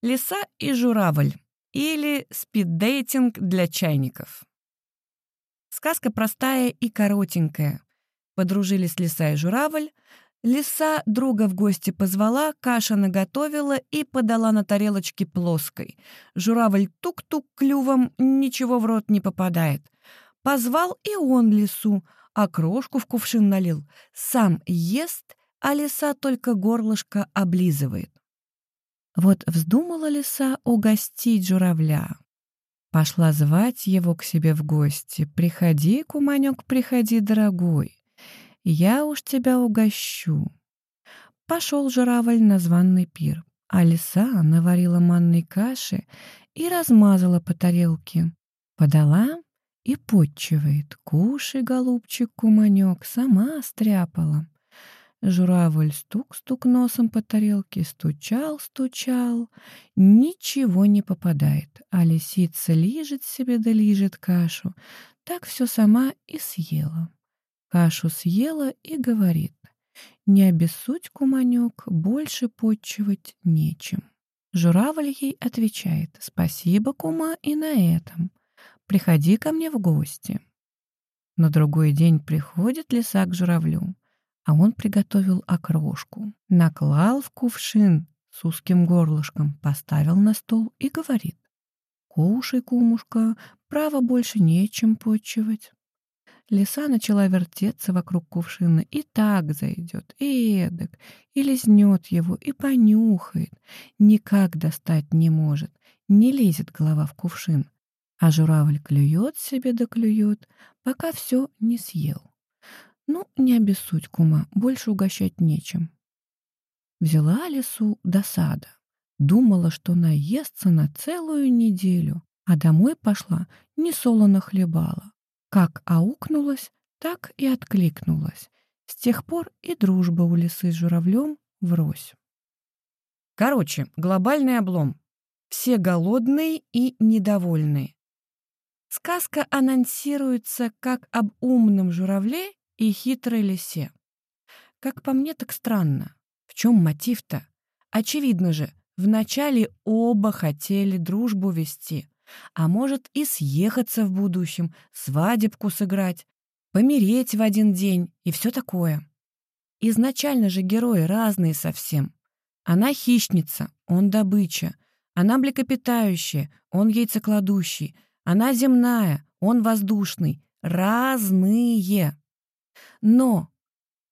Лиса и журавль или спиддейтинг для чайников. Сказка простая и коротенькая. Подружились лиса и журавль. Лиса друга в гости позвала, каша наготовила и подала на тарелочке плоской. Журавль тук-тук клювом, ничего в рот не попадает. Позвал и он лису, а крошку в кувшин налил. Сам ест, а лиса только горлышко облизывает. Вот вздумала лиса угостить журавля. Пошла звать его к себе в гости. «Приходи, куманек, приходи, дорогой, я уж тебя угощу». Пошел журавль на званный пир, а лиса наварила манной каши и размазала по тарелке. Подала и подчивает. «Кушай, голубчик, куманек, сама стряпала». Журавль стук-стук носом по тарелке, стучал-стучал. Ничего не попадает, а лисица лижет себе да лижет кашу. Так все сама и съела. Кашу съела и говорит. Не обессудь, куманек, больше подчивать нечем. Журавль ей отвечает. Спасибо, кума, и на этом. Приходи ко мне в гости. На другой день приходит лиса к журавлю а он приготовил окрошку, наклал в кувшин с узким горлышком, поставил на стол и говорит. «Кушай, кумушка, право больше нечем почивать». Лиса начала вертеться вокруг кувшина, и так зайдет, и эдак, и лизнет его, и понюхает. Никак достать не может, не лезет голова в кувшин. А журавль клюет себе да клюет, пока все не съел. Ну, не обессудь, кума, больше угощать нечем. Взяла лесу досада. Думала, что наестся на целую неделю, а домой пошла, не солоно хлебала. Как аукнулась, так и откликнулась. С тех пор и дружба у лисы с журавлем врозь. Короче, глобальный облом. Все голодные и недовольные. Сказка анонсируется как об умном журавле и хитрой лисе. Как по мне, так странно. В чем мотив-то? Очевидно же, вначале оба хотели дружбу вести, а может и съехаться в будущем, свадебку сыграть, помереть в один день и все такое. Изначально же герои разные совсем. Она хищница, он добыча. Она млекопитающая, он яйцекладущий. Она земная, он воздушный. Разные но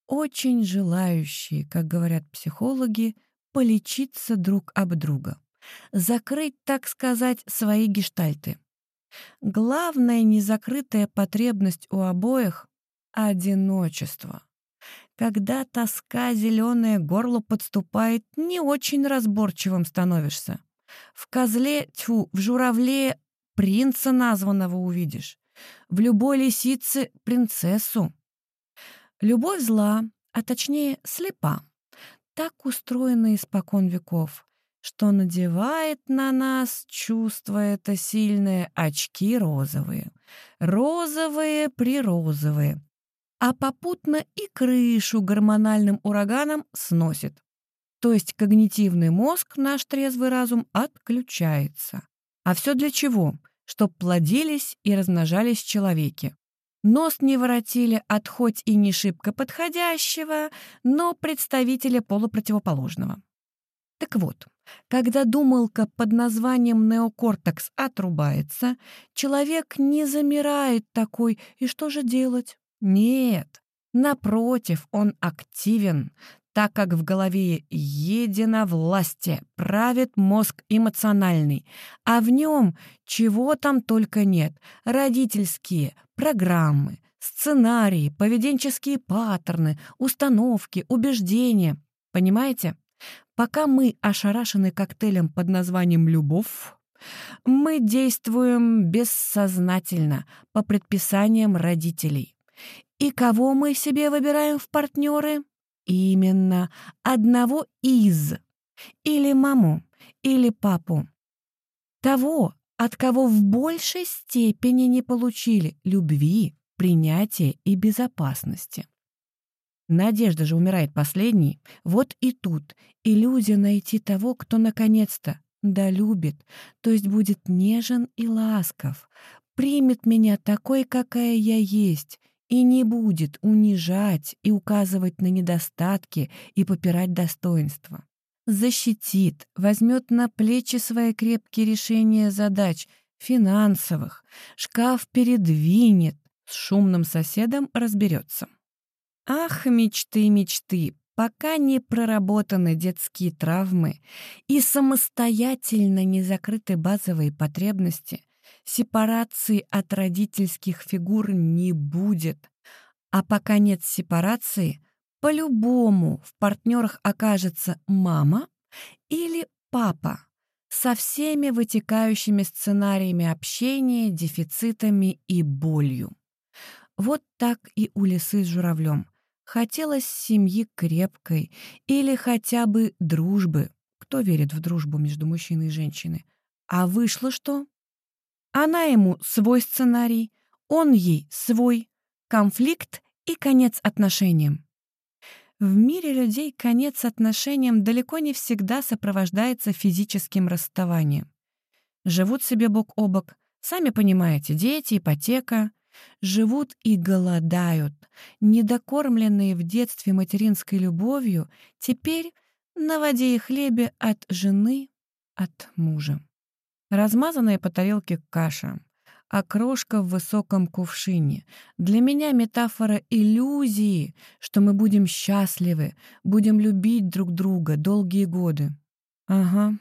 очень желающие, как говорят психологи, полечиться друг об друга, закрыть, так сказать, свои гештальты. Главная незакрытая потребность у обоих — одиночество. Когда тоска зеленое горло подступает, не очень разборчивым становишься. В козле, тьфу, в журавле принца названного увидишь. В любой лисице — принцессу. Любовь зла, а точнее слепа. Так устроена испокон веков, что надевает на нас чувство это сильное очки розовые. Розовые-прирозовые. А попутно и крышу гормональным ураганом сносит. То есть когнитивный мозг, наш трезвый разум, отключается. А все для чего? Чтоб плодились и размножались человеки. Нос не воротили от хоть и не шибко подходящего, но представителя полупротивоположного. Так вот, когда думалка под названием неокортекс отрубается, человек не замирает такой, и что же делать? Нет, напротив, он активен, так как в голове единовластие, правит мозг эмоциональный, а в нем чего там только нет, родительские, программы, сценарии, поведенческие паттерны, установки, убеждения. Понимаете? Пока мы ошарашены коктейлем под названием «любовь», мы действуем бессознательно, по предписаниям родителей. И кого мы себе выбираем в партнеры? Именно одного из. Или маму, или папу. Того, от кого в большей степени не получили любви, принятия и безопасности. Надежда же умирает последней. Вот и тут иллюзия найти того, кто наконец-то да любит, то есть будет нежен и ласков, примет меня такой, какая я есть, и не будет унижать и указывать на недостатки и попирать достоинства. Защитит, возьмет на плечи свои крепкие решения задач, финансовых, шкаф передвинет, с шумным соседом разберется. Ах, мечты, мечты, пока не проработаны детские травмы и самостоятельно не закрыты базовые потребности, сепарации от родительских фигур не будет. А пока нет сепарации, по-любому в партнерах окажется мама или папа со всеми вытекающими сценариями общения, дефицитами и болью. Вот так и у лисы с журавлем. Хотелось семьи крепкой или хотя бы дружбы. Кто верит в дружбу между мужчиной и женщиной? А вышло что? Она ему свой сценарий, он ей свой. Конфликт и конец отношениям. В мире людей конец отношениям далеко не всегда сопровождается физическим расставанием. Живут себе бок о бок, сами понимаете, дети, ипотека. Живут и голодают. Недокормленные в детстве материнской любовью, теперь на воде и хлебе от жены, от мужа. Размазанная по тарелке каша, окрошка в высоком кувшине. Для меня метафора иллюзии, что мы будем счастливы, будем любить друг друга долгие годы. Ага,